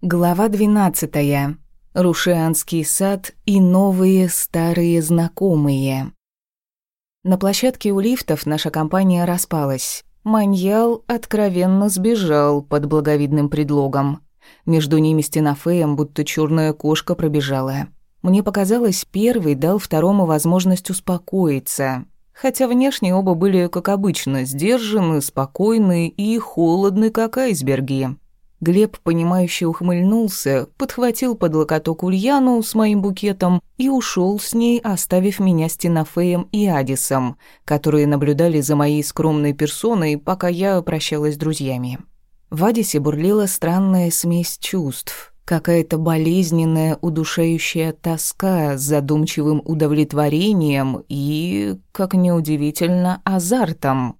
Глава 12. Рушианский сад и новые старые знакомые. На площадке у лифтов наша компания распалась. Маньял откровенно сбежал под благовидным предлогом. Между ними с Тинафеем будто черная кошка пробежала. Мне показалось, первый дал второму возможность успокоиться. Хотя внешне оба были, как обычно, сдержаны, спокойны и холодны, как айсберги. Глеб, понимающе ухмыльнулся, подхватил под локоток Ульяну с моим букетом и ушел с ней, оставив меня с Тинафеем и Адисом, которые наблюдали за моей скромной персоной, пока я прощалась с друзьями. В Адисе бурлила странная смесь чувств. Какая-то болезненная, удушающая тоска с задумчивым удовлетворением и, как неудивительно, азартом.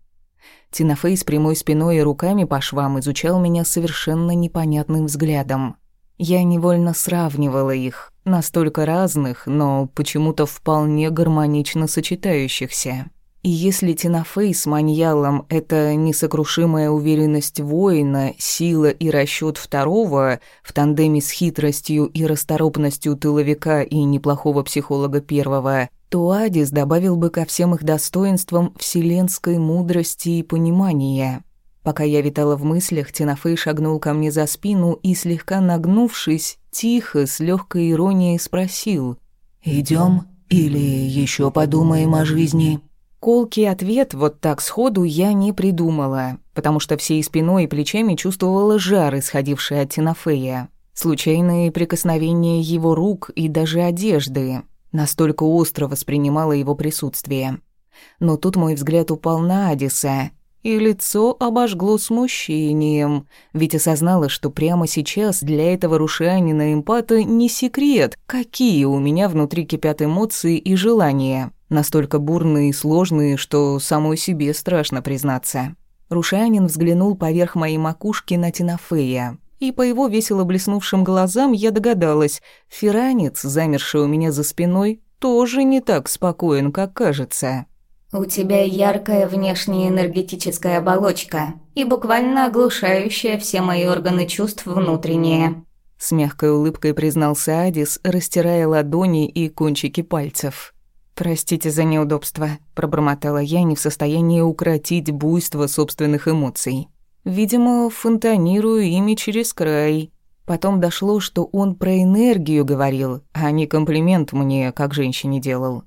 Тинафей с прямой спиной и руками по швам изучал меня совершенно непонятным взглядом. Я невольно сравнивала их, настолько разных, но почему-то вполне гармонично сочетающихся. И если Тинафей с Маньялом — это несокрушимая уверенность воина, сила и расчет второго в тандеме с хитростью и расторопностью тыловика и неплохого психолога первого, то Адис добавил бы ко всем их достоинствам вселенской мудрости и понимания. Пока я витала в мыслях, Тинафей шагнул ко мне за спину и, слегка нагнувшись, тихо, с легкой иронией спросил «Идем или еще подумаем о жизни?» Колкий ответ вот так сходу я не придумала, потому что всей спиной и плечами чувствовала жар, исходивший от Тинафея. Случайные прикосновения его рук и даже одежды, Настолько остро воспринимала его присутствие. Но тут мой взгляд упал на Адиса, и лицо обожгло смущением, ведь осознала, что прямо сейчас для этого рушанина-эмпата не секрет, какие у меня внутри кипят эмоции и желания, настолько бурные и сложные, что самой себе страшно признаться. Рушанин взглянул поверх моей макушки на Тинафея, и по его весело блеснувшим глазам я догадалась, фиранец, замерший у меня за спиной, тоже не так спокоен, как кажется. «У тебя яркая внешняя энергетическая оболочка и буквально оглушающая все мои органы чувств внутренние», с мягкой улыбкой признался Адис, растирая ладони и кончики пальцев. «Простите за неудобство», – пробормотала я, не в состоянии укротить буйство собственных эмоций. Видимо, фонтанирую ими через край. Потом дошло, что он про энергию говорил, а не комплимент мне, как женщине, делал.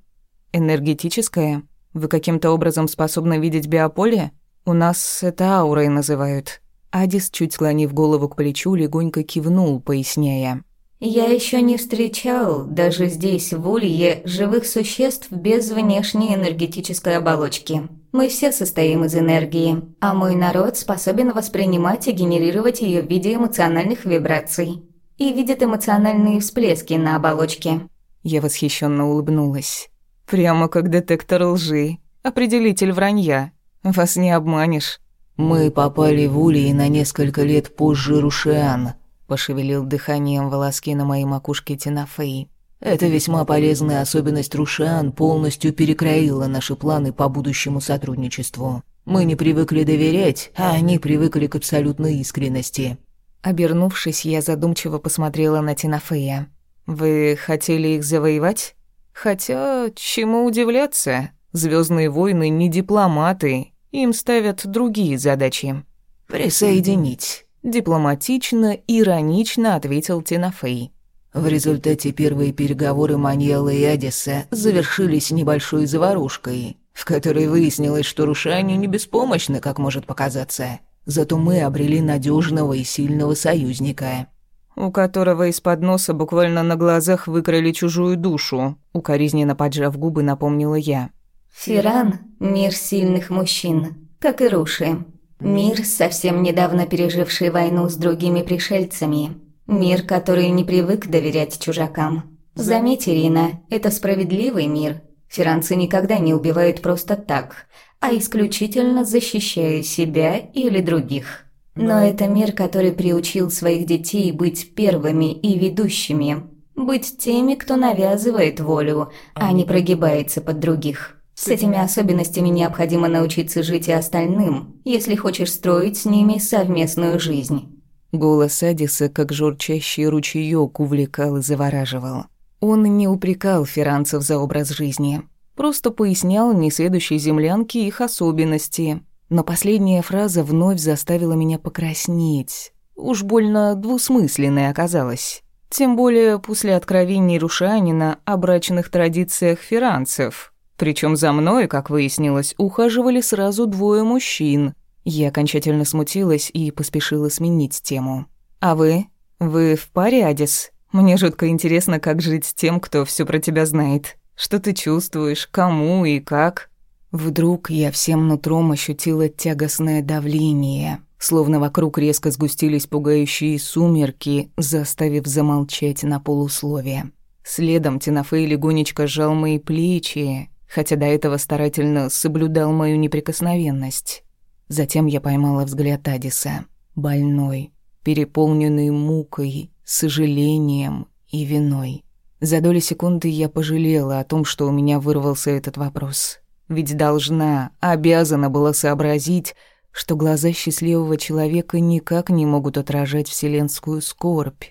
Энергетическая? Вы каким-то образом способны видеть биополе? У нас это аурой называют. Адис, чуть склонив голову к плечу, легонько кивнул, поясняя. Я еще не встречал, даже здесь, в Улье, живых существ без внешней энергетической оболочки. Мы все состоим из энергии, а мой народ способен воспринимать и генерировать ее в виде эмоциональных вибраций. И видит эмоциональные всплески на оболочке. Я восхищенно улыбнулась. Прямо как детектор лжи. Определитель вранья. Вас не обманешь. Мы попали в Ульи на несколько лет позже Рушиан, пошевелил дыханием волоски на моей макушке Тинафей. Эта весьма полезная особенность Рушан полностью перекроила наши планы по будущему сотрудничеству. Мы не привыкли доверять, а они привыкли к абсолютной искренности. Обернувшись, я задумчиво посмотрела на Тинафея. «Вы хотели их завоевать? Хотя, чему удивляться? Звездные войны не дипломаты, им ставят другие задачи». «Присоединить», Дипломатично, иронично ответил Тинафей. В результате первые переговоры Маньяла и Адиса завершились небольшой заварушкой, в которой выяснилось, что Рушане не беспомощны, как может показаться. Зато мы обрели надежного и сильного союзника. У которого из-под носа буквально на глазах выкрали чужую душу, укоризненно поджав губы, напомнила я. Фиран – мир сильных мужчин, как и Руши. Мир, совсем недавно переживший войну с другими пришельцами. Мир, который не привык доверять чужакам. Заметь, Ирина, это справедливый мир. Фиранцы никогда не убивают просто так, а исключительно защищая себя или других. Но это мир, который приучил своих детей быть первыми и ведущими. Быть теми, кто навязывает волю, а не прогибается под других. С этими особенностями необходимо научиться жить и остальным, если хочешь строить с ними совместную жизнь. Голос Адиса, как журчащий ручеёк, увлекал и завораживал. Он не упрекал ферранцев за образ жизни, просто пояснял несведущей землянке их особенности. Но последняя фраза вновь заставила меня покраснеть. Уж больно двусмысленной оказалась. Тем более после откровений Рушанина о брачных традициях ферранцев. Причем за мной, как выяснилось, ухаживали сразу двое мужчин. Я окончательно смутилась и поспешила сменить тему. «А вы? Вы в паре, Адис? Мне жутко интересно, как жить с тем, кто все про тебя знает. Что ты чувствуешь, кому и как?» Вдруг я всем нутром ощутила тягостное давление, словно вокруг резко сгустились пугающие сумерки, заставив замолчать на полусловие. Следом Тинафей легонечко сжал мои плечи, хотя до этого старательно соблюдал мою неприкосновенность. Затем я поймала взгляд Адиса, больной, переполненный мукой, сожалением и виной. За доли секунды я пожалела о том, что у меня вырвался этот вопрос. Ведь должна, обязана была сообразить, что глаза счастливого человека никак не могут отражать вселенскую скорбь.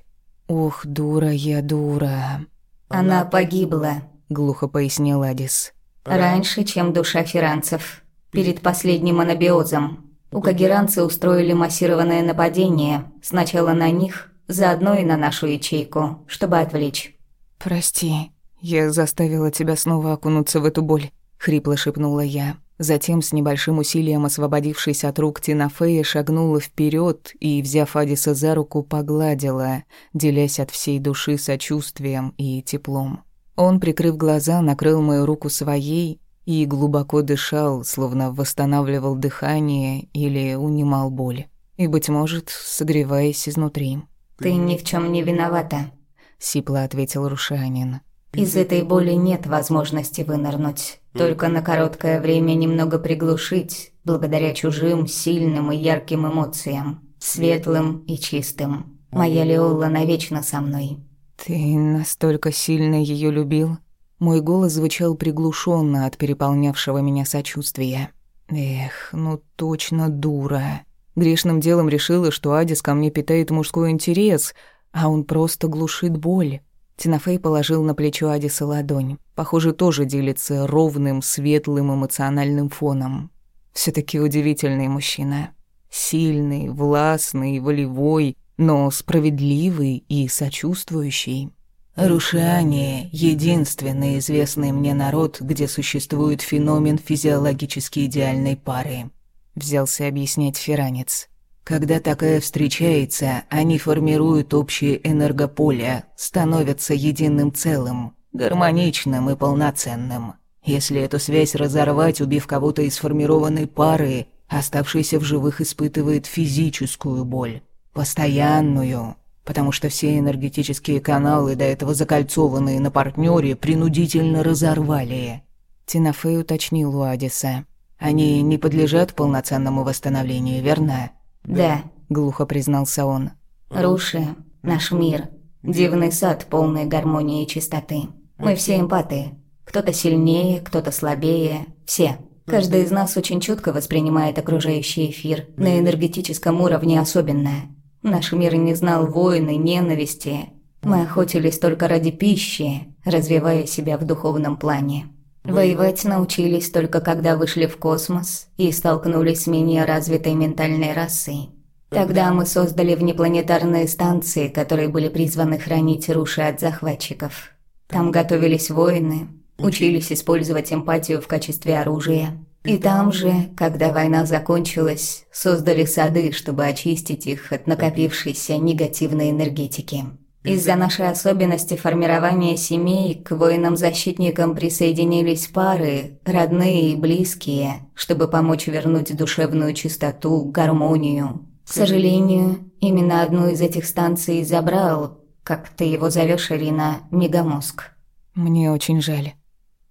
«Ох, дура я, дура!» «Она погибла», — глухо пояснил Адис. «Раньше, чем душа фиранцев. Перед последним анабиозом. У кагеранцы устроили массированное нападение. Сначала на них, заодно и на нашу ячейку, чтобы отвлечь». «Прости, я заставила тебя снова окунуться в эту боль», — хрипло шепнула я. Затем, с небольшим усилием освободившись от рук Тинафея, шагнула вперед и, взяв Адиса за руку, погладила, делясь от всей души сочувствием и теплом. Он, прикрыв глаза, накрыл мою руку своей и глубоко дышал, словно восстанавливал дыхание или унимал боль. И, быть может, согреваясь изнутри. «Ты ни в чем не виновата», — сипло ответил Рушанин. Из этой боли нет возможности вынырнуть. Только на короткое время немного приглушить, благодаря чужим, сильным и ярким эмоциям. Светлым и чистым. Моя Леола навечно со мной. «Ты настолько сильно ее любил?» Мой голос звучал приглушенно от переполнявшего меня сочувствия. Эх, ну точно дура. Грешным делом решила, что Адис ко мне питает мужской интерес, а он просто глушит боль. Тинафей положил на плечо Адиса ладонь. Похоже, тоже делится ровным, светлым эмоциональным фоном. все таки удивительный мужчина. Сильный, властный, волевой, но справедливый и сочувствующий. Рушане — единственный известный мне народ, где существует феномен физиологически идеальной пары. Взялся объяснять Феранец. Когда такая встречается, они формируют общее энергополе, становятся единым целым, гармоничным и полноценным. Если эту связь разорвать, убив кого-то из сформированной пары, оставшийся в живых испытывает физическую боль, постоянную, потому что все энергетические каналы, до этого закольцованные на партнере, принудительно разорвали. Тинафей уточнил у Адиса. Они не подлежат полноценному восстановлению, верно? «Да», — глухо признался он. «Руши, наш мир, дивный сад, полный гармонии и чистоты. Мы все эмпаты. Кто-то сильнее, кто-то слабее, все. Каждый из нас очень четко воспринимает окружающий эфир, на энергетическом уровне особенно. Наш мир не знал войны, ненависти. Мы охотились только ради пищи, развивая себя в духовном плане. Воевать научились только когда вышли в космос и столкнулись с менее развитой ментальной расой. Тогда мы создали внепланетарные станции, которые были призваны хранить руши от захватчиков. Там готовились воины, учились использовать эмпатию в качестве оружия. И там же, когда война закончилась, создали сады, чтобы очистить их от накопившейся негативной энергетики. Из-за нашей особенности формирования семей к воинам-защитникам присоединились пары, родные и близкие, чтобы помочь вернуть душевную чистоту, гармонию. К сожалению, именно одну из этих станций забрал, как ты его зовешь, Ирина, мегамозг. Мне очень жаль.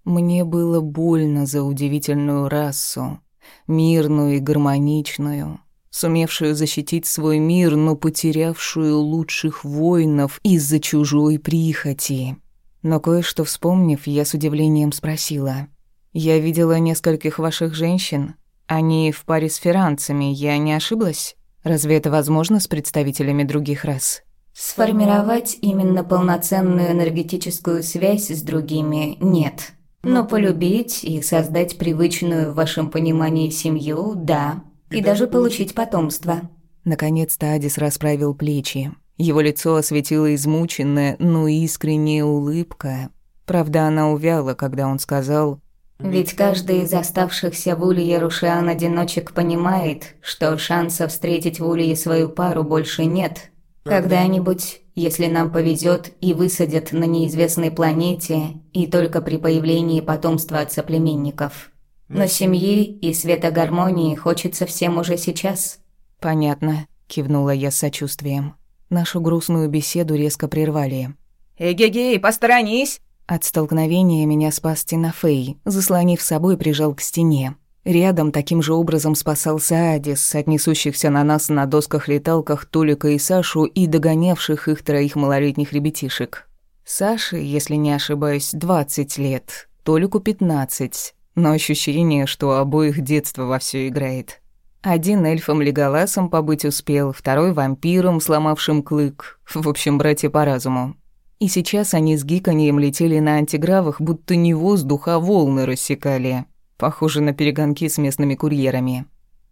Мне было больно за удивительную расу, мирную и гармоничную, сумевшую защитить свой мир, но потерявшую лучших воинов из-за чужой прихоти. Но кое-что вспомнив, я с удивлением спросила. «Я видела нескольких ваших женщин. Они в паре с ферранцами, я не ошиблась?» Разве это возможно с представителями других рас? Сформировать именно полноценную энергетическую связь с другими нет. Но полюбить и создать привычную в вашем понимании семью – да. И даже получить потомство. Наконец-то Адис расправил плечи. Его лицо осветила измученная, но искренняя улыбка. Правда, она увяла, когда он сказал ведь каждый из оставшихся в Улье Рушиан-одиночек понимает, что шансов встретить в Улье свою пару больше нет. Когда-нибудь, если нам повезет и высадят на неизвестной планете, и только при появлении потомства от соплеменников. Но семьи и света гармонии хочется всем уже сейчас. «Понятно», – кивнула я с сочувствием. Нашу грустную беседу резко прервали. «Эгегей, посторонись!» От столкновения меня спас Тинафей, заслонив собой, прижал к стене. Рядом таким же образом спасался Адис от несущихся на нас на досках-леталках Толика и Сашу и догонявших их троих малолетних ребятишек. Саше, если не ошибаюсь, 20 лет, Толику 15, но ощущение, что обоих детство вовсю играет. Один эльфом-леголасом побыть успел, второй вампиром, сломавшим клык. В общем, братья по разуму. И сейчас они с гиканьем летели на антигравах, будто не воздух, а волны рассекали. Похоже на перегонки с местными курьерами.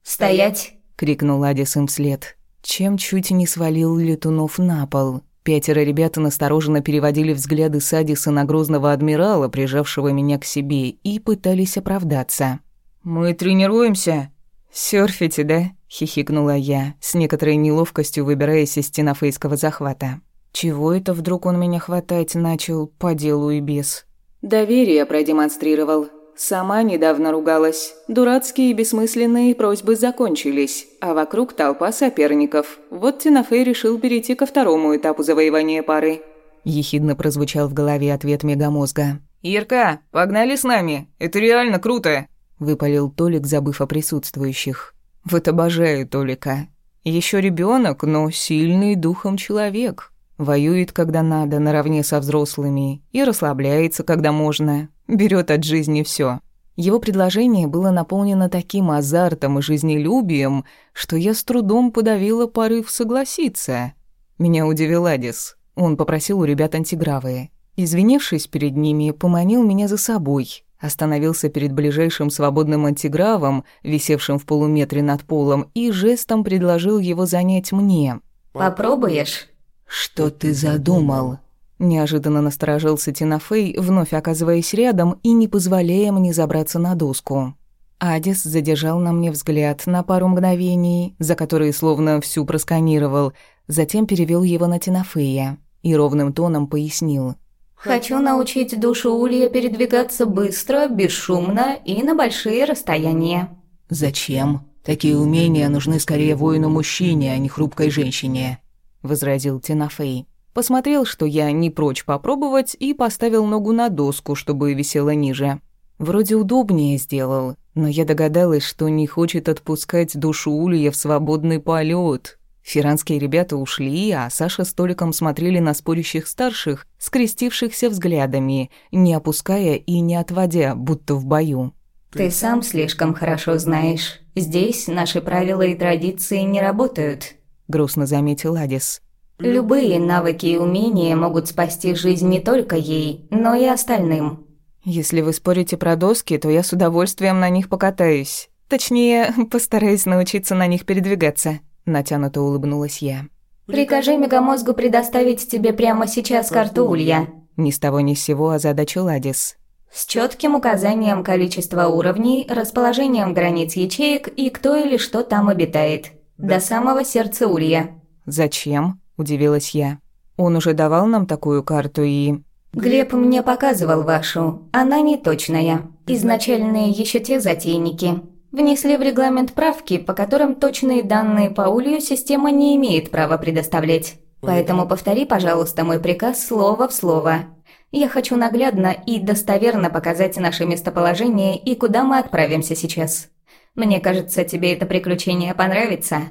«Стоять!» — крикнул Адис им вслед. Чем чуть не свалил летунов на пол. Пятеро ребят настороженно переводили взгляды с Адиса на грозного адмирала, прижавшего меня к себе, и пытались оправдаться. «Мы тренируемся?» «Сёрфите, да?» — хихикнула я, с некоторой неловкостью выбираясь из стенофейского захвата. Чего это вдруг он меня хватать начал по делу и без? Доверие продемонстрировал. Сама недавно ругалась. Дурацкие и бессмысленные просьбы закончились, а вокруг толпа соперников. Вот Тинафей решил перейти ко второму этапу завоевания пары. Ехидно прозвучал в голове ответ мегамозга. «Ирка, погнали с нами! Это реально круто!» Выпалил Толик, забыв о присутствующих. «Вот обожаю Толика. Еще ребенок, но сильный духом человек. Воюет, когда надо, наравне со взрослыми, и расслабляется, когда можно. Берет от жизни все. Его предложение было наполнено таким азартом и жизнелюбием, что я с трудом подавила порыв согласиться. Меня удивил Адис. Он попросил у ребят антигравы. Извинившись перед ними, поманил меня за собой. Остановился перед ближайшим свободным антигравом, висевшим в полуметре над полом, и жестом предложил его занять мне. «Попробуешь?» «Что ты задумал?» Неожиданно насторожился Тинафей, вновь оказываясь рядом и не позволяя мне забраться на доску. Адис задержал на мне взгляд на пару мгновений, за которые словно всю просканировал, затем перевел его на Тинафея и ровным тоном пояснил. «Хочу научить душу Улья передвигаться быстро, бесшумно и на большие расстояния». «Зачем? Такие умения нужны скорее воину-мужчине, а не хрупкой женщине». — возразил Тинафей. Посмотрел, что я не прочь попробовать, и поставил ногу на доску, чтобы висела ниже. Вроде удобнее сделал, но я догадалась, что не хочет отпускать душу Улья в свободный полет. Фиранские ребята ушли, а Саша с Толиком смотрели на спорящих старших, скрестившихся взглядами, не опуская и не отводя, будто в бою. «Ты сам слишком хорошо знаешь. Здесь наши правила и традиции не работают грустно заметил Адис. Любые навыки и умения могут спасти жизнь не только ей, но и остальным. Если вы спорите про доски, то я с удовольствием на них покатаюсь. Точнее, постараюсь научиться на них передвигаться, натянуто улыбнулась я. Прикажи мегамозгу предоставить тебе прямо сейчас карту Улья. Ни с того ни с сего озадачил Адис. С четким указанием количества уровней, расположением границ ячеек и кто или что там обитает. До самого сердца Улья. Зачем? Удивилась я. Он уже давал нам такую карту и Глеб мне показывал вашу. Она не точная. Изначальные еще те затейники. Внесли в регламент правки, по которым точные данные по улью система не имеет права предоставлять. Поэтому повтори, пожалуйста, мой приказ слово в слово. Я хочу наглядно и достоверно показать наше местоположение и куда мы отправимся сейчас. Мне кажется, тебе это приключение понравится».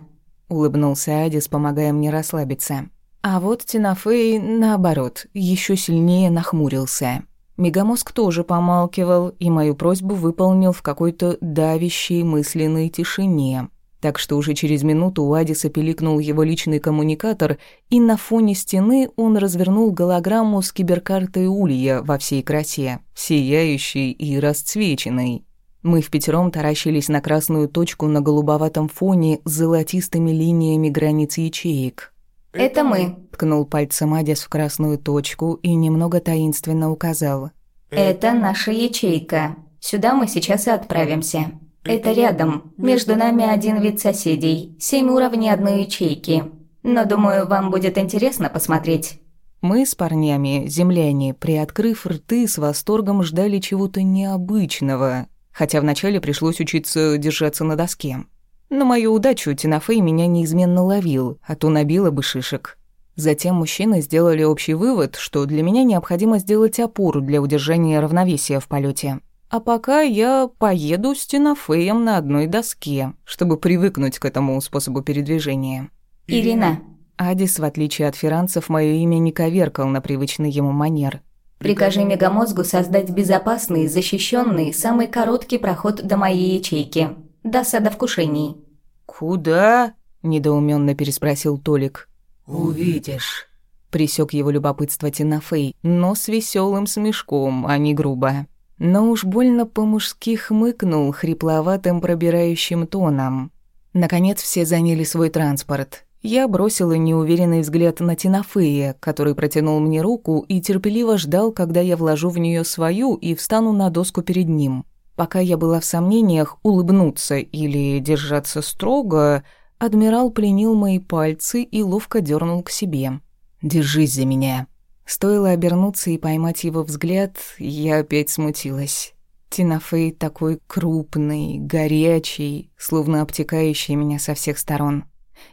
Улыбнулся Адис, помогая мне расслабиться. А вот Тинафей, наоборот, еще сильнее нахмурился. Мегамозг тоже помалкивал и мою просьбу выполнил в какой-то давящей мысленной тишине. Так что уже через минуту у Адиса пиликнул его личный коммуникатор, и на фоне стены он развернул голограмму с киберкартой Улья во всей красе, сияющей и расцвеченной. Мы в пятером таращились на красную точку на голубоватом фоне с золотистыми линиями границ ячеек. «Это мы», — ткнул пальцем Адис в красную точку и немного таинственно указал. «Это наша ячейка. Сюда мы сейчас и отправимся. Это рядом. Между нами один вид соседей. Семь уровней одной ячейки. Но, думаю, вам будет интересно посмотреть». Мы с парнями, земляне, приоткрыв рты, с восторгом ждали чего-то необычного, хотя вначале пришлось учиться держаться на доске. На мою удачу Тинафей меня неизменно ловил, а то набила бы шишек. Затем мужчины сделали общий вывод, что для меня необходимо сделать опору для удержания равновесия в полете. А пока я поеду с Тинафеем на одной доске, чтобы привыкнуть к этому способу передвижения. «Ирина». Адис, в отличие от фиранцев, мое имя не коверкал на привычный ему манер. Прикажи мегамозгу создать безопасный, защищенный, самый короткий проход до моей ячейки. До сада вкушений. «Куда?» – недоуменно переспросил Толик. «Увидишь». Присек его любопытство Тинафей, но с веселым смешком, а не грубо. Но уж больно по-мужски хмыкнул хрипловатым пробирающим тоном. Наконец все заняли свой транспорт. Я бросила неуверенный взгляд на Тинафея, который протянул мне руку и терпеливо ждал, когда я вложу в нее свою и встану на доску перед ним. Пока я была в сомнениях, улыбнуться или держаться строго, адмирал пленил мои пальцы и ловко дернул к себе. «Держись за меня». Стоило обернуться и поймать его взгляд, я опять смутилась. Тинафей такой крупный, горячий, словно обтекающий меня со всех сторон.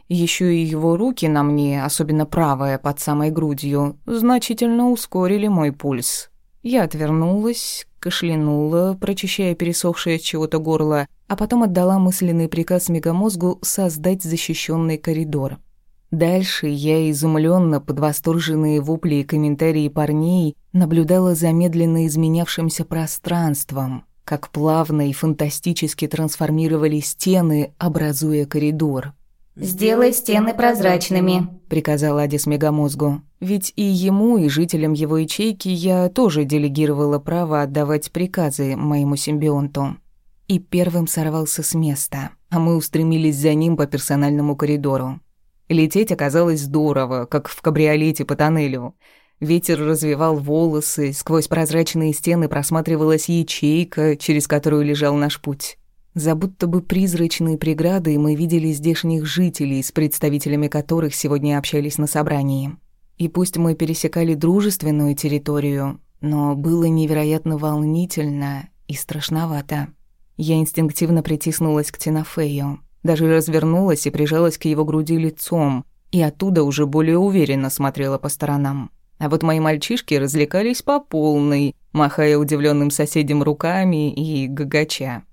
Еще и его руки на мне, особенно правая под самой грудью, значительно ускорили мой пульс. Я отвернулась, кашлянула, прочищая пересохшее от чего-то горло, а потом отдала мысленный приказ мегамозгу создать защищенный коридор. Дальше я изумленно под восторженные вопли и комментарии парней наблюдала за медленно изменявшимся пространством, как плавно и фантастически трансформировали стены, образуя коридор. «Сделай стены прозрачными», — приказал Адис Мегамозгу. Ведь и ему, и жителям его ячейки я тоже делегировала право отдавать приказы моему симбионту. И первым сорвался с места, а мы устремились за ним по персональному коридору. Лететь оказалось здорово, как в кабриолете по тоннелю. Ветер развивал волосы, сквозь прозрачные стены просматривалась ячейка, через которую лежал наш путь. За будто бы призрачные преграды мы видели здешних жителей, с представителями которых сегодня общались на собрании. И пусть мы пересекали дружественную территорию, но было невероятно волнительно и страшновато. Я инстинктивно притиснулась к Тинафею, даже развернулась и прижалась к его груди лицом, и оттуда уже более уверенно смотрела по сторонам. А вот мои мальчишки развлекались по полной, махая удивленным соседям руками и гагача.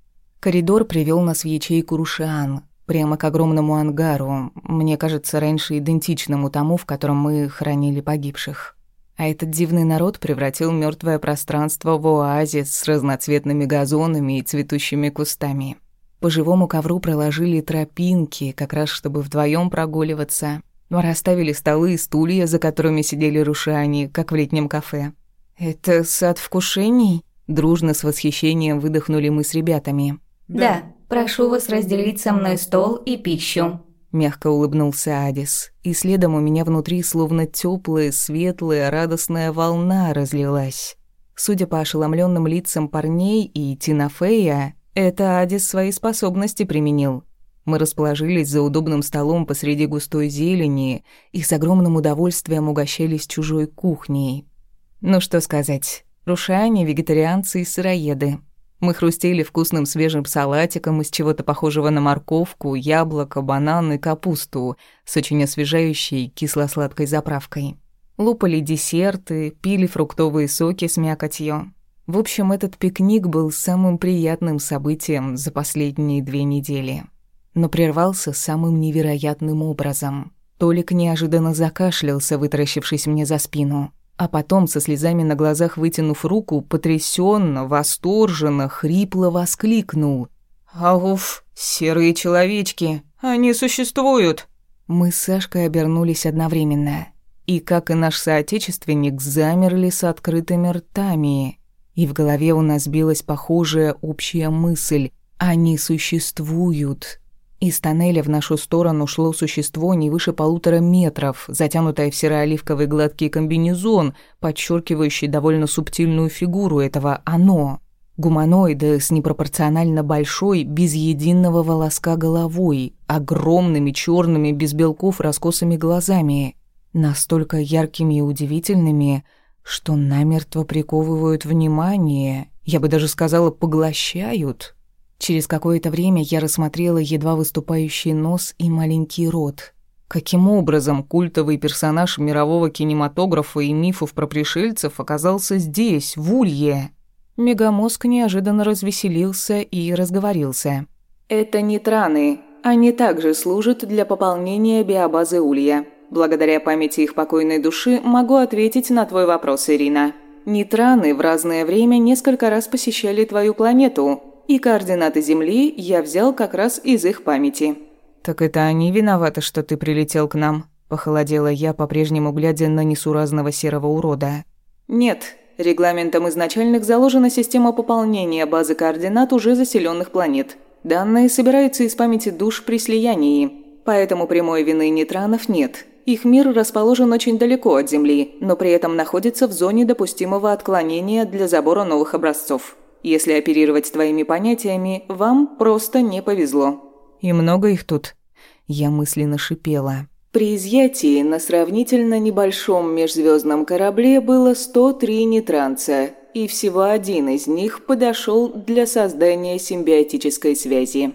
Коридор привел нас в ячейку Рушиан, прямо к огромному ангару, мне кажется, раньше идентичному тому, в котором мы хранили погибших. А этот дивный народ превратил мертвое пространство в оазис с разноцветными газонами и цветущими кустами. По живому ковру проложили тропинки, как раз чтобы вдвоем прогуливаться. Расставили столы и стулья, за которыми сидели рушани, как в летнем кафе. «Это сад вкушений?» Дружно с восхищением выдохнули мы с ребятами. «Да, прошу вас разделить со мной стол и пищу». Мягко улыбнулся Адис, и следом у меня внутри словно теплая, светлая, радостная волна разлилась. Судя по ошеломленным лицам парней и Тинафея, это Адис свои способности применил. Мы расположились за удобным столом посреди густой зелени и с огромным удовольствием угощались чужой кухней. Ну что сказать, рушане, вегетарианцы и сыроеды — мы хрустели вкусным свежим салатиком из чего-то похожего на морковку, яблоко, банан и капусту с очень освежающей кисло-сладкой заправкой. Лупали десерты, пили фруктовые соки с мякотью. В общем, этот пикник был самым приятным событием за последние две недели. Но прервался самым невероятным образом. Толик неожиданно закашлялся, вытаращившись мне за спину. А потом, со слезами на глазах вытянув руку, потрясенно, восторженно, хрипло воскликнул. «Ауф, серые человечки! Они существуют!» Мы с Сашкой обернулись одновременно. И, как и наш соотечественник, замерли с открытыми ртами. И в голове у нас билась похожая общая мысль «Они существуют!» Из тоннеля в нашу сторону шло существо не выше полутора метров, затянутое в серо-оливковый гладкий комбинезон, подчеркивающий довольно субтильную фигуру этого «оно». Гуманоида с непропорционально большой, без единого волоска головой, огромными черными, без белков, раскосыми глазами, настолько яркими и удивительными, что намертво приковывают внимание, я бы даже сказала, поглощают. Через какое-то время я рассмотрела едва выступающий нос и маленький рот. Каким образом культовый персонаж мирового кинематографа и мифов про пришельцев оказался здесь, в Улье? Мегамозг неожиданно развеселился и разговорился. «Это нитраны. Они также служат для пополнения биобазы Улья. Благодаря памяти их покойной души могу ответить на твой вопрос, Ирина. Нитраны в разное время несколько раз посещали твою планету, и координаты Земли я взял как раз из их памяти». «Так это они виноваты, что ты прилетел к нам?» – похолодела я, по-прежнему глядя на несуразного серого урода. «Нет, регламентом изначальных заложена система пополнения базы координат уже заселенных планет. Данные собираются из памяти душ при слиянии, поэтому прямой вины нейтранов нет». Их мир расположен очень далеко от Земли, но при этом находится в зоне допустимого отклонения для забора новых образцов. Если оперировать твоими понятиями, вам просто не повезло». «И много их тут?» Я мысленно шипела. При изъятии на сравнительно небольшом межзвездном корабле было 103 нетранца, и всего один из них подошел для создания симбиотической связи.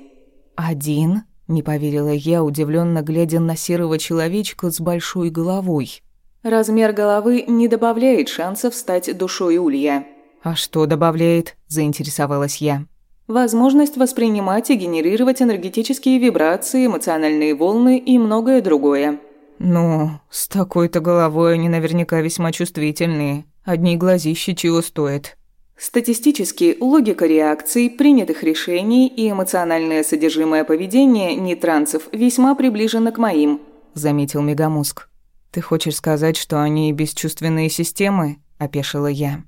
«Один?» – не поверила я, удивленно глядя на серого человечка с большой головой. «Размер головы не добавляет шансов стать душой улья», «А что добавляет?» – заинтересовалась я. «Возможность воспринимать и генерировать энергетические вибрации, эмоциональные волны и многое другое». «Ну, с такой-то головой они наверняка весьма чувствительные. Одни глазищи чего стоят». Статистически, логика реакций, принятых решений и эмоциональное содержимое поведения нейтранцев весьма приближена к моим», – заметил Мегамозг. «Ты хочешь сказать, что они бесчувственные системы?» – опешила я.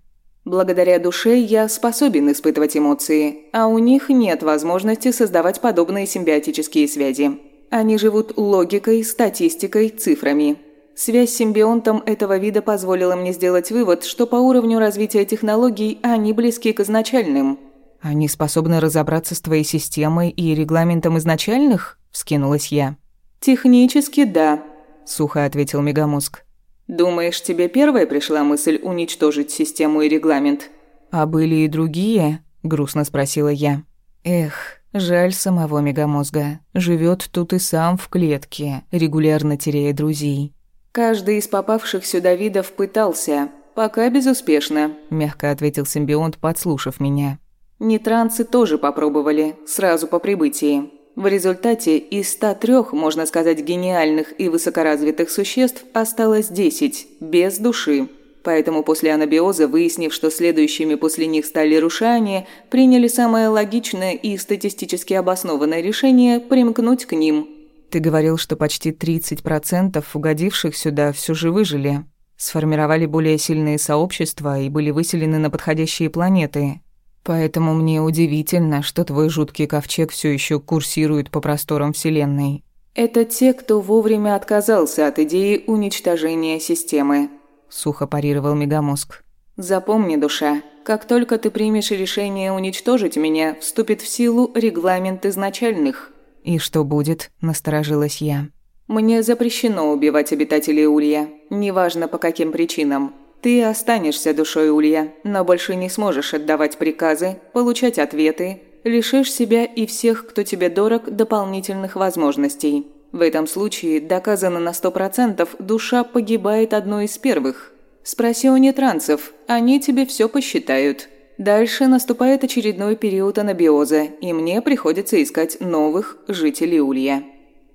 Благодаря душе я способен испытывать эмоции, а у них нет возможности создавать подобные симбиотические связи. Они живут логикой, статистикой, цифрами. Связь с симбионтом этого вида позволила мне сделать вывод, что по уровню развития технологий они близки к изначальным. «Они способны разобраться с твоей системой и регламентом изначальных?» – вскинулась я. «Технически, да», – сухо ответил Мегамозг. «Думаешь, тебе первая пришла мысль уничтожить систему и регламент?» «А были и другие?» – грустно спросила я. «Эх, жаль самого мегамозга. Живет тут и сам в клетке, регулярно теряя друзей». «Каждый из попавших сюда видов пытался, пока безуспешно», – мягко ответил симбионт, подслушав меня. «Нитранцы тоже попробовали, сразу по прибытии. В результате из 103, можно сказать, гениальных и высокоразвитых существ осталось 10, без души. Поэтому после анабиоза, выяснив, что следующими после них стали рушане, приняли самое логичное и статистически обоснованное решение примкнуть к ним. Ты говорил, что почти 30% угодивших сюда все же выжили. Сформировали более сильные сообщества и были выселены на подходящие планеты. Поэтому мне удивительно, что твой жуткий ковчег все еще курсирует по просторам Вселенной. Это те, кто вовремя отказался от идеи уничтожения системы, сухо парировал Мегамозг. Запомни, душа, как только ты примешь решение уничтожить меня, вступит в силу регламент изначальных. И что будет? насторожилась я. Мне запрещено убивать обитателей Улья, неважно по каким причинам. Ты останешься душой Улья, но больше не сможешь отдавать приказы, получать ответы, лишишь себя и всех, кто тебе дорог, дополнительных возможностей. В этом случае, доказано на сто процентов, душа погибает одной из первых. Спроси у нетранцев, они тебе все посчитают. Дальше наступает очередной период анабиоза, и мне приходится искать новых жителей Улья.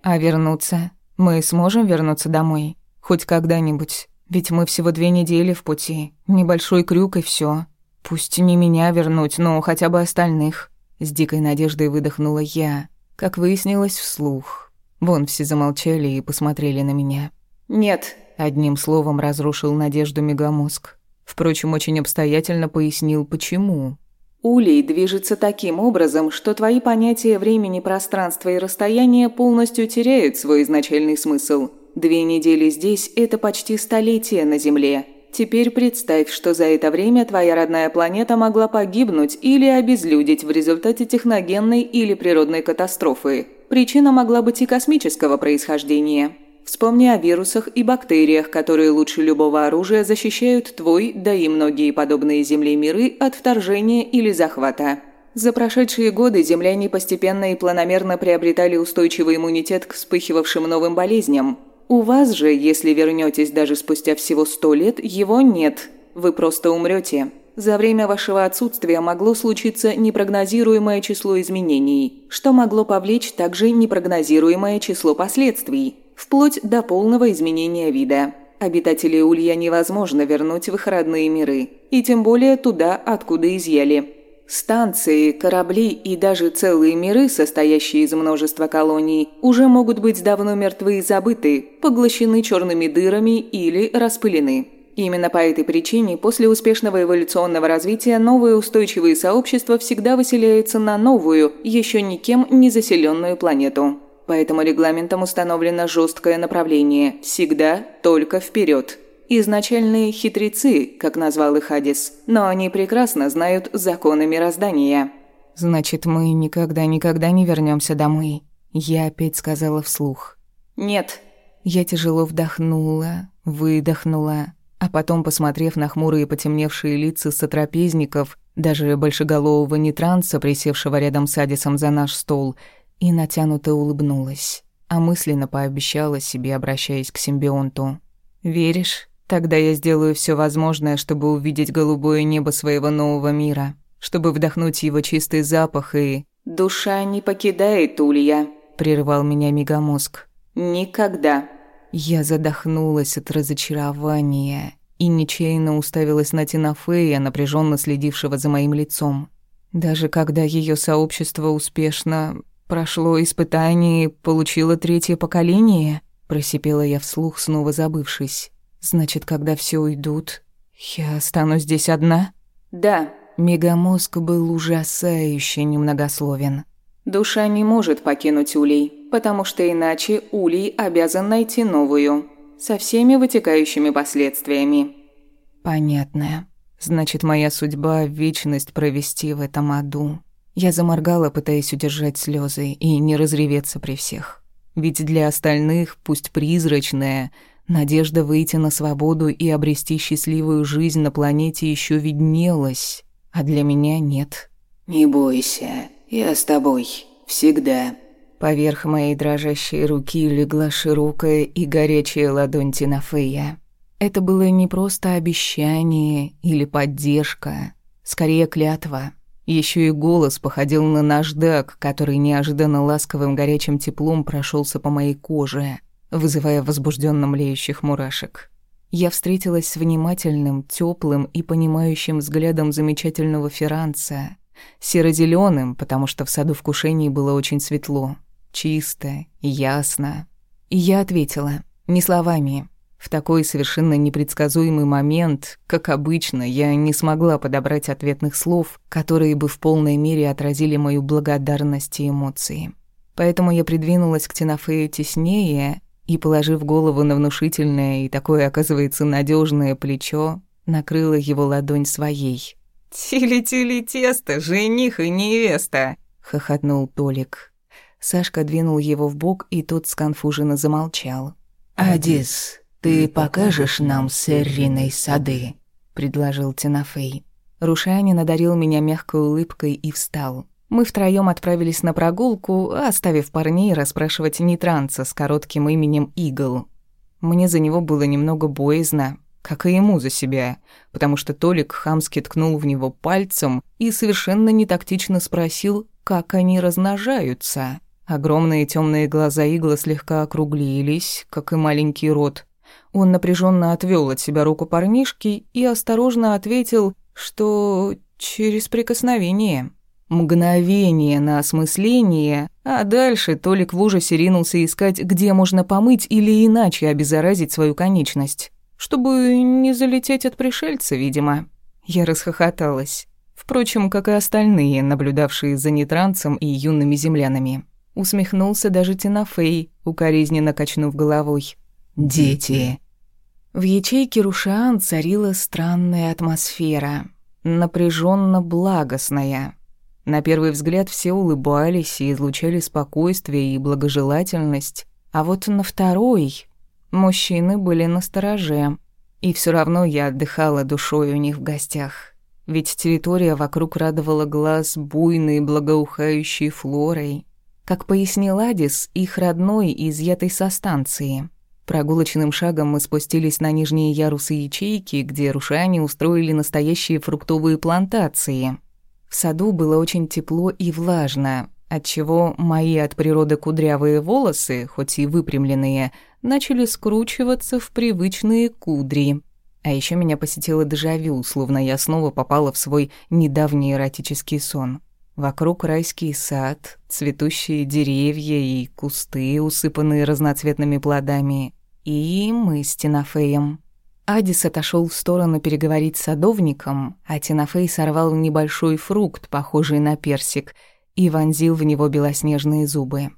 А вернуться? Мы сможем вернуться домой? Хоть когда-нибудь? Ведь мы всего две недели в пути. Небольшой крюк и все. Пусть не меня вернуть, но хотя бы остальных. С дикой надеждой выдохнула я. Как выяснилось вслух. Вон все замолчали и посмотрели на меня. «Нет», — одним словом разрушил надежду мегамозг. Впрочем, очень обстоятельно пояснил, почему. Улей движется таким образом, что твои понятия времени, пространства и расстояния полностью теряют свой изначальный смысл. Две недели здесь – это почти столетие на Земле. Теперь представь, что за это время твоя родная планета могла погибнуть или обезлюдить в результате техногенной или природной катастрофы. Причина могла быть и космического происхождения. Вспомни о вирусах и бактериях, которые лучше любого оружия защищают твой, да и многие подобные Земле миры от вторжения или захвата. За прошедшие годы земляне постепенно и планомерно приобретали устойчивый иммунитет к вспыхивавшим новым болезням. У вас же, если вернетесь даже спустя всего сто лет, его нет. Вы просто умрете. За время вашего отсутствия могло случиться непрогнозируемое число изменений, что могло повлечь также непрогнозируемое число последствий – вплоть до полного изменения вида. Обитателей Улья невозможно вернуть в их родные миры, и тем более туда, откуда изъяли. Станции, корабли и даже целые миры, состоящие из множества колоний, уже могут быть давно мертвы и забыты, поглощены черными дырами или распылены. Именно по этой причине после успешного эволюционного развития новые устойчивые сообщества всегда выселяются на новую, еще никем не заселенную планету. Поэтому регламентом установлено жесткое направление – всегда только вперед. Изначальные хитрецы, как назвал их Адис, но они прекрасно знают законы мироздания. «Значит, мы никогда-никогда не вернемся домой», – я опять сказала вслух. «Нет». Я тяжело вдохнула, выдохнула, а потом, посмотрев на хмурые потемневшие лица сотрапезников, даже большеголового нетранса, присевшего рядом с Адисом за наш стол, и натянуто улыбнулась, а мысленно пообещала себе, обращаясь к симбионту. «Веришь? Тогда я сделаю все возможное, чтобы увидеть голубое небо своего нового мира, чтобы вдохнуть его чистый запах и...» «Душа не покидает Улья», — прервал меня мегамозг. «Никогда». Я задохнулась от разочарования и нечаянно уставилась на Тинафея, напряженно следившего за моим лицом. Даже когда ее сообщество успешно прошло испытание и получила третье поколение?» Просипела я вслух, снова забывшись. «Значит, когда все уйдут, я останусь здесь одна?» «Да». Мегамозг был ужасающе немногословен. «Душа не может покинуть Улей, потому что иначе Улей обязан найти новую, со всеми вытекающими последствиями». «Понятно. Значит, моя судьба — вечность провести в этом аду». Я заморгала, пытаясь удержать слезы и не разреветься при всех. Ведь для остальных, пусть призрачная, надежда выйти на свободу и обрести счастливую жизнь на планете еще виднелась, а для меня нет. «Не бойся, я с тобой, всегда». Поверх моей дрожащей руки легла широкая и горячая ладонь Тинафея. Это было не просто обещание или поддержка, скорее клятва — еще и голос походил на наждак, который неожиданно ласковым горячим теплом прошелся по моей коже, вызывая возбужденно млеющих мурашек. Я встретилась с внимательным, теплым и понимающим взглядом замечательного Ферранца, серо-зеленым, потому что в саду вкушений было очень светло, чисто, ясно. И я ответила, не словами, в такой совершенно непредсказуемый момент, как обычно, я не смогла подобрать ответных слов, которые бы в полной мере отразили мою благодарность и эмоции. Поэтому я придвинулась к Тинафею теснее и, положив голову на внушительное и такое, оказывается, надежное плечо, накрыла его ладонь своей. «Тили-тили тесто, жених и невеста!» — хохотнул Толик. Сашка двинул его в бок, и тот сконфуженно замолчал. «Адис, «Ты покажешь нам с сады?» — предложил Тинафей. Рушанин одарил меня мягкой улыбкой и встал. Мы втроем отправились на прогулку, оставив парней расспрашивать нейтранца с коротким именем Игл. Мне за него было немного боязно, как и ему за себя, потому что Толик хамски ткнул в него пальцем и совершенно нетактично спросил, как они размножаются. Огромные темные глаза Игла слегка округлились, как и маленький рот, он напряженно отвел от себя руку парнишки и осторожно ответил, что через прикосновение. Мгновение на осмысление, а дальше Толик в ужасе ринулся искать, где можно помыть или иначе обеззаразить свою конечность. Чтобы не залететь от пришельца, видимо. Я расхохоталась. Впрочем, как и остальные, наблюдавшие за нетранцем и юными землянами. Усмехнулся даже Тинафей, укоризненно качнув головой. «Дети». В ячейке Рушиан царила странная атмосфера, напряженно благостная. На первый взгляд все улыбались и излучали спокойствие и благожелательность, а вот на второй мужчины были настороже. И все равно я отдыхала душой у них в гостях. Ведь территория вокруг радовала глаз буйной, благоухающей флорой. Как пояснил Адис, их родной, изъятый со станции. Прогулочным шагом мы спустились на нижние ярусы ячейки, где рушане устроили настоящие фруктовые плантации. В саду было очень тепло и влажно, отчего мои от природы кудрявые волосы, хоть и выпрямленные, начали скручиваться в привычные кудри. А еще меня посетило дежавю, словно я снова попала в свой недавний эротический сон. Вокруг райский сад, цветущие деревья и кусты, усыпанные разноцветными плодами. И мы с Тинафеем. Адис отошел в сторону переговорить с садовником, а Тинафей сорвал небольшой фрукт, похожий на персик, и вонзил в него белоснежные зубы.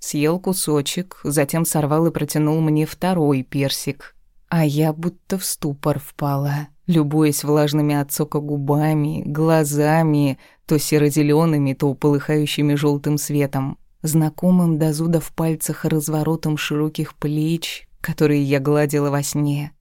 Съел кусочек, затем сорвал и протянул мне второй персик. А я будто в ступор впала, любуясь влажными от сока губами, глазами, то серо-зелёными, то полыхающими желтым светом, знакомым до зуда в пальцах разворотом широких плеч, которые я гладила во сне,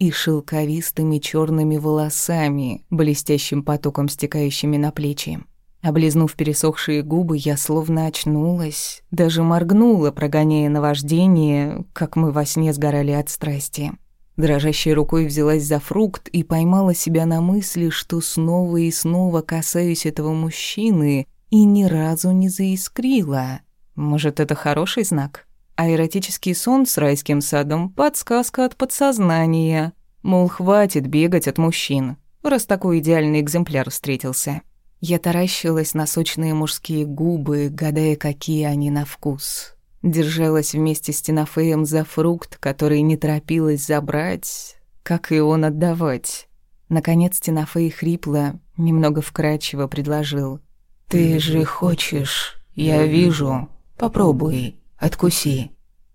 и шелковистыми черными волосами, блестящим потоком стекающими на плечи. Облизнув пересохшие губы, я словно очнулась, даже моргнула, прогоняя наваждение, как мы во сне сгорали от страсти. Дрожащей рукой взялась за фрукт и поймала себя на мысли, что снова и снова касаюсь этого мужчины и ни разу не заискрила. Может, это хороший знак? А эротический сон с райским садом — подсказка от подсознания. Мол, хватит бегать от мужчин, раз такой идеальный экземпляр встретился. Я таращилась на сочные мужские губы, гадая, какие они на вкус. Держалась вместе с Тинафеем за фрукт, который не торопилась забрать, как и он отдавать. Наконец Тинафей хрипло, немного вкрадчиво предложил. «Ты же хочешь, я вижу. Попробуй, откуси».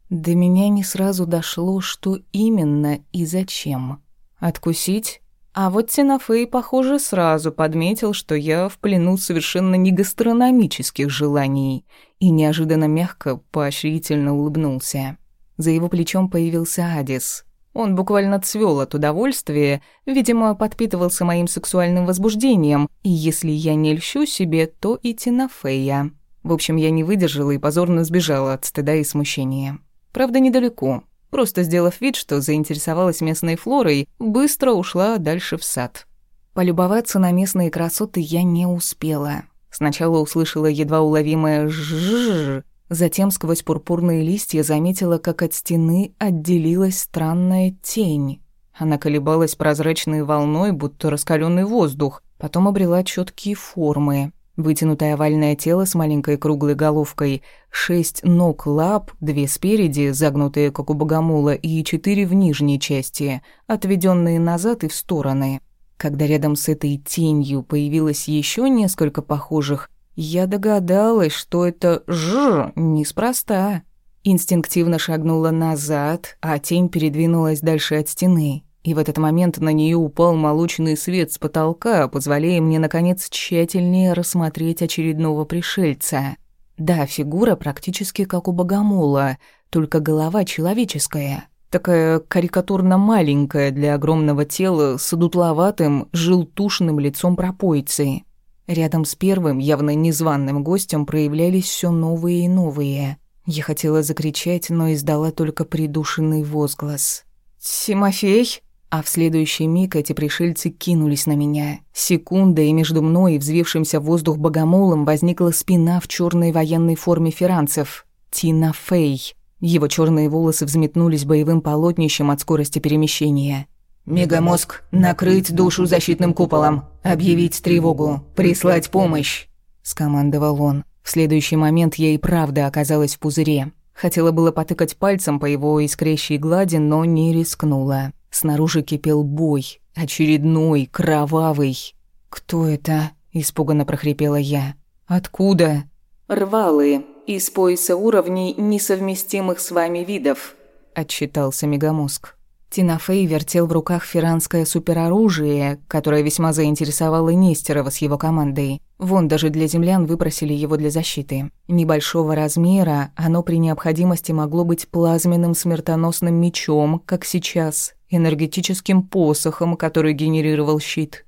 До меня не сразу дошло, что именно и зачем. Откусить? А вот Тинафей, похоже, сразу подметил, что я в плену совершенно не гастрономических желаний, и неожиданно мягко, поощрительно улыбнулся. За его плечом появился Адис. Он буквально цвел от удовольствия, видимо, подпитывался моим сексуальным возбуждением, и если я не льщу себе, то и Тинафея. В общем, я не выдержала и позорно сбежала от стыда и смущения. Правда, недалеко, Просто сделав вид, что заинтересовалась местной флорой, быстро ушла дальше в сад. Полюбоваться на местные красоты я не успела. Сначала услышала едва уловимое «жжжж», затем сквозь пурпурные листья заметила, как от стены отделилась странная тень. Она колебалась прозрачной волной, будто раскаленный воздух, потом обрела четкие формы. Вытянутое овальное тело с маленькой круглой головкой, шесть ног лап, две спереди, загнутые, как у богомола, и четыре в нижней части, отведенные назад и в стороны. Когда рядом с этой тенью появилось еще несколько похожих, я догадалась, что это «ж» неспроста. Инстинктивно шагнула назад, а тень передвинулась дальше от стены и в этот момент на нее упал молочный свет с потолка, позволяя мне, наконец, тщательнее рассмотреть очередного пришельца. Да, фигура практически как у богомола, только голова человеческая. Такая карикатурно маленькая для огромного тела с одутловатым, желтушным лицом пропойцы. Рядом с первым, явно незваным гостем проявлялись все новые и новые. Я хотела закричать, но издала только придушенный возглас. «Тимофей?» А в следующий миг эти пришельцы кинулись на меня. Секунда, и между мной и взвившимся в воздух богомолом возникла спина в черной военной форме феранцев. Тина Фей. Его черные волосы взметнулись боевым полотнищем от скорости перемещения. «Мегамозг, накрыть душу защитным куполом, объявить тревогу, прислать помощь». скомандовал он. В следующий момент я и правда оказалась в пузыре. Хотела было потыкать пальцем по его искрящей глади, но не рискнула. Снаружи кипел бой, очередной, кровавый. «Кто это?» – испуганно прохрипела я. «Откуда?» «Рвалы, из пояса уровней, несовместимых с вами видов», – отчитался Мегамозг. Тинафей вертел в руках фиранское супероружие, которое весьма заинтересовало Нестерова с его командой. Вон даже для землян выпросили его для защиты. Небольшого размера, оно при необходимости могло быть плазменным смертоносным мечом, как сейчас, энергетическим посохом, который генерировал щит.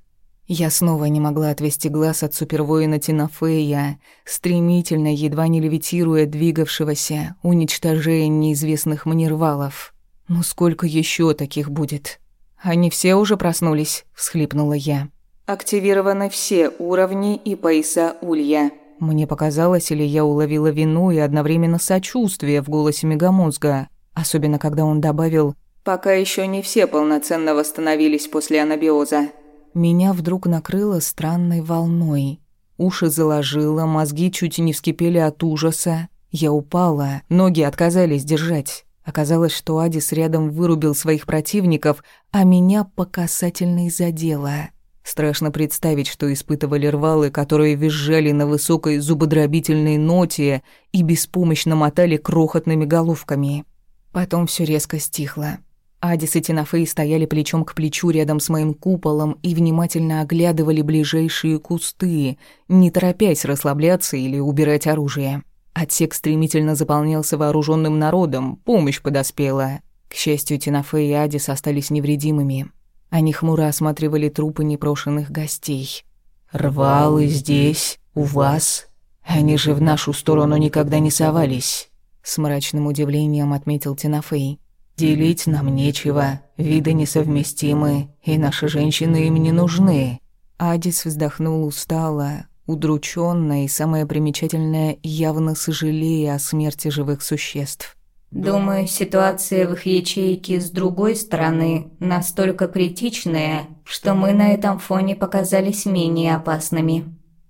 Я снова не могла отвести глаз от супервоина Тинафея, стремительно, едва не левитируя двигавшегося, уничтожая неизвестных мне рвалов. «Ну сколько еще таких будет?» «Они все уже проснулись», — всхлипнула я. «Активированы все уровни и пояса улья». Мне показалось, или я уловила вину и одновременно сочувствие в голосе мегамозга, особенно когда он добавил «Пока еще не все полноценно восстановились после анабиоза». Меня вдруг накрыло странной волной. Уши заложило, мозги чуть не вскипели от ужаса. Я упала, ноги отказались держать. Оказалось, что Адис рядом вырубил своих противников, а меня по касательной задело. Страшно представить, что испытывали рвалы, которые визжали на высокой зубодробительной ноте и беспомощно мотали крохотными головками. Потом все резко стихло. Адис и Тинафей стояли плечом к плечу рядом с моим куполом и внимательно оглядывали ближайшие кусты, не торопясь расслабляться или убирать оружие. Отсек стремительно заполнялся вооруженным народом, помощь подоспела. К счастью, Тинафе и Адис остались невредимыми. Они хмуро осматривали трупы непрошенных гостей. «Рвалы здесь, у вас? Они же в нашу сторону никогда не совались», — с мрачным удивлением отметил Тинафей. «Делить нам нечего, виды несовместимы, и наши женщины им не нужны». Адис вздохнул устало, удручённая и, самое примечательное, явно сожалея о смерти живых существ. «Думаю, ситуация в их ячейке с другой стороны настолько критичная, что мы на этом фоне показались менее опасными».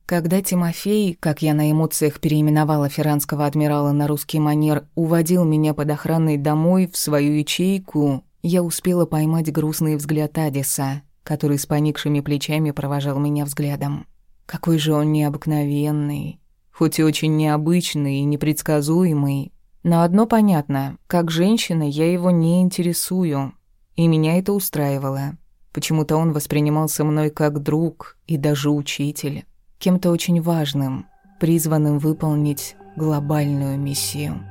Когда Тимофей, как я на эмоциях переименовала ферранского адмирала на русский манер, уводил меня под охраной домой в свою ячейку, я успела поймать грустный взгляд Адиса, который с поникшими плечами провожал меня взглядом. Какой же он необыкновенный, хоть и очень необычный и непредсказуемый. Но одно понятно, как женщина я его не интересую, и меня это устраивало. Почему-то он воспринимался мной как друг и даже учитель, кем-то очень важным, призванным выполнить глобальную миссию.